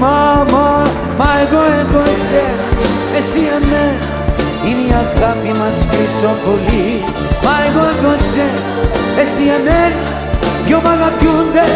Μάμα, μα εγώ εγώ εσένα, εσύ εμένα. Είναι η αγάπη μας πίσω πολύ. Μα εγώ εγώ εσένα, εσύ εμένα. Δυο μ' αγαπιούνται.